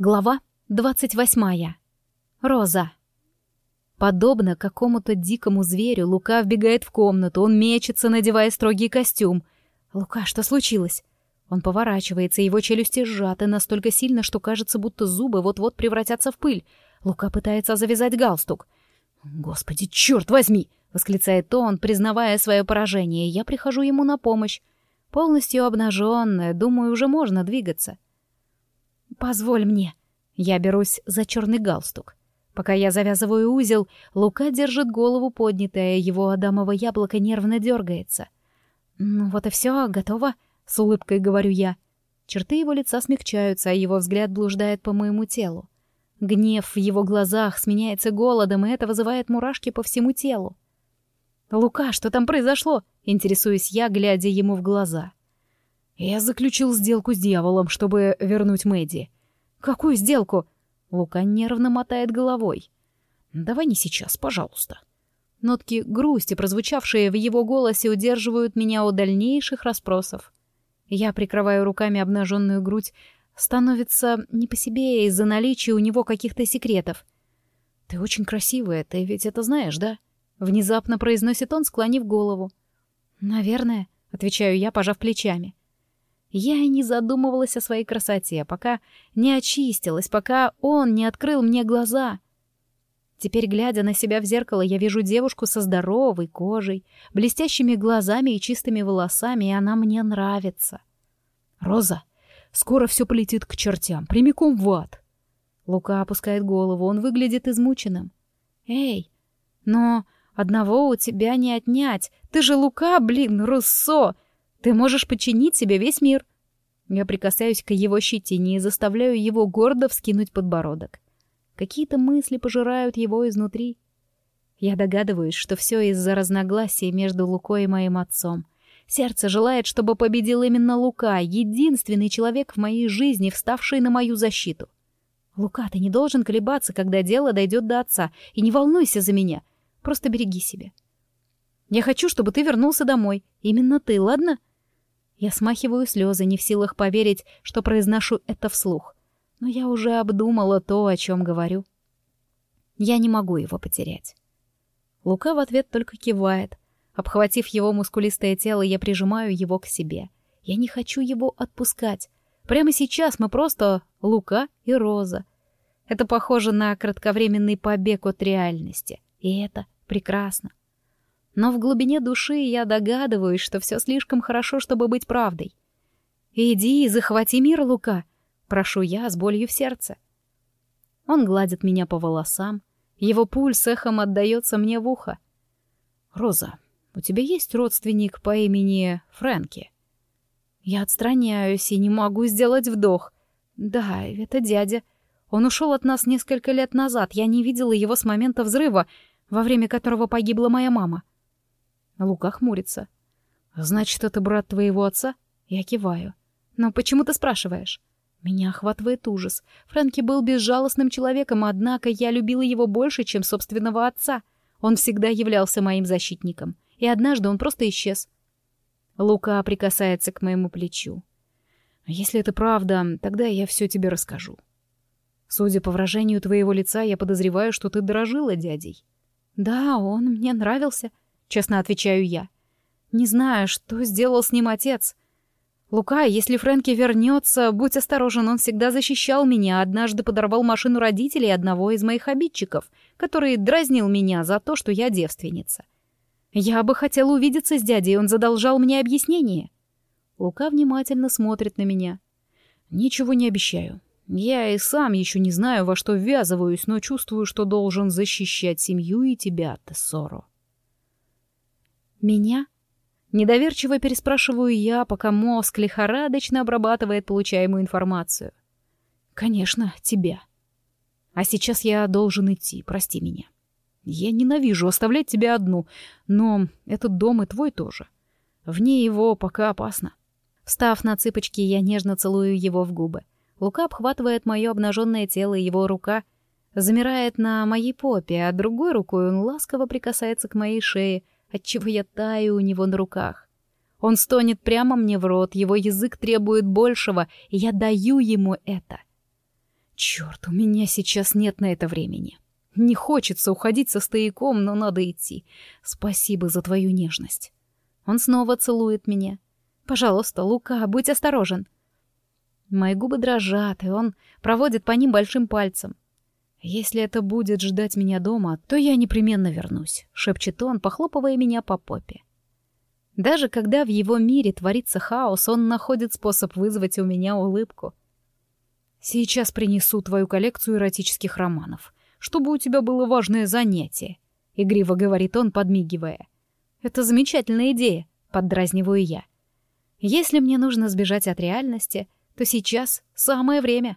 Глава двадцать восьмая. Роза. Подобно какому-то дикому зверю, Лука вбегает в комнату, он мечется, надевая строгий костюм. «Лука, что случилось?» Он поворачивается, его челюсти сжаты настолько сильно, что кажется, будто зубы вот-вот превратятся в пыль. Лука пытается завязать галстук. «Господи, черт возьми!» — восклицает он, признавая свое поражение. Я прихожу ему на помощь. Полностью обнаженная, думаю, уже можно двигаться. «Позволь мне». Я берусь за черный галстук. Пока я завязываю узел, Лука держит голову поднятая, его адамово яблоко нервно дергается. «Ну вот и все, готово», — с улыбкой говорю я. Черты его лица смягчаются, а его взгляд блуждает по моему телу. Гнев в его глазах сменяется голодом, и это вызывает мурашки по всему телу. «Лука, что там произошло?» — интересуюсь я, глядя ему в глаза. Я заключил сделку с дьяволом, чтобы вернуть Мэдди. Какую сделку? Лука нервно мотает головой. Давай не сейчас, пожалуйста. Нотки грусти, прозвучавшие в его голосе, удерживают меня от дальнейших расспросов. Я прикрываю руками обнаженную грудь. Становится не по себе из-за наличия у него каких-то секретов. «Ты очень красивая, ты ведь это знаешь, да?» Внезапно произносит он, склонив голову. «Наверное», — отвечаю я, пожав плечами. Я и не задумывалась о своей красоте, пока не очистилась, пока он не открыл мне глаза. Теперь, глядя на себя в зеркало, я вижу девушку со здоровой кожей, блестящими глазами и чистыми волосами, и она мне нравится. «Роза, скоро все полетит к чертям, прямиком в ад!» Лука опускает голову, он выглядит измученным. «Эй, но одного у тебя не отнять, ты же Лука, блин, Руссо!» Ты можешь подчинить себе весь мир. Я прикасаюсь к его щетине и заставляю его гордо вскинуть подбородок. Какие-то мысли пожирают его изнутри. Я догадываюсь, что все из-за разногласий между Лукой и моим отцом. Сердце желает, чтобы победил именно Лука, единственный человек в моей жизни, вставший на мою защиту. Лука, ты не должен колебаться, когда дело дойдет до отца, и не волнуйся за меня. Просто береги себя. Я хочу, чтобы ты вернулся домой. Именно ты, ладно? Я смахиваю слезы, не в силах поверить, что произношу это вслух. Но я уже обдумала то, о чем говорю. Я не могу его потерять. Лука в ответ только кивает. Обхватив его мускулистое тело, я прижимаю его к себе. Я не хочу его отпускать. Прямо сейчас мы просто Лука и Роза. Это похоже на кратковременный побег от реальности. И это прекрасно но в глубине души я догадываюсь, что все слишком хорошо, чтобы быть правдой. «Иди и захвати мир, Лука!» — прошу я с болью в сердце. Он гладит меня по волосам, его пульс эхом отдается мне в ухо. «Роза, у тебя есть родственник по имени Фрэнки?» Я отстраняюсь и не могу сделать вдох. «Да, это дядя. Он ушел от нас несколько лет назад. Я не видела его с момента взрыва, во время которого погибла моя мама. Лука хмурится. «Значит, это брат твоего отца?» Я киваю. «Но почему ты спрашиваешь?» Меня охватывает ужас. Фрэнки был безжалостным человеком, однако я любила его больше, чем собственного отца. Он всегда являлся моим защитником. И однажды он просто исчез. Лука прикасается к моему плечу. «Если это правда, тогда я все тебе расскажу. Судя по выражению твоего лица, я подозреваю, что ты дорожила дядей». «Да, он мне нравился», честно отвечаю я. Не знаю, что сделал с ним отец. Лука, если Фрэнки вернется, будь осторожен, он всегда защищал меня, однажды подорвал машину родителей одного из моих обидчиков, который дразнил меня за то, что я девственница. Я бы хотела увидеться с дядей, он задолжал мне объяснение. Лука внимательно смотрит на меня. Ничего не обещаю. Я и сам еще не знаю, во что ввязываюсь, но чувствую, что должен защищать семью и тебя, Тессоро. «Меня?» Недоверчиво переспрашиваю я, пока мозг лихорадочно обрабатывает получаемую информацию. «Конечно, тебя. А сейчас я должен идти, прости меня. Я ненавижу оставлять тебя одну, но этот дом и твой тоже. Вне его пока опасно». Встав на цыпочки, я нежно целую его в губы. Лука обхватывает мое обнаженное тело, его рука замирает на моей попе, а другой рукой он ласково прикасается к моей шее — отчего я таю у него на руках. Он стонет прямо мне в рот, его язык требует большего, и я даю ему это. Черт, у меня сейчас нет на это времени. Не хочется уходить со стояком, но надо идти. Спасибо за твою нежность. Он снова целует меня. Пожалуйста, Лука, будь осторожен. Мои губы дрожат, и он проводит по ним большим пальцем. «Если это будет ждать меня дома, то я непременно вернусь», — шепчет он, похлопывая меня по попе. Даже когда в его мире творится хаос, он находит способ вызвать у меня улыбку. «Сейчас принесу твою коллекцию эротических романов, чтобы у тебя было важное занятие», — игриво говорит он, подмигивая. «Это замечательная идея», — поддразниваю я. «Если мне нужно сбежать от реальности, то сейчас самое время».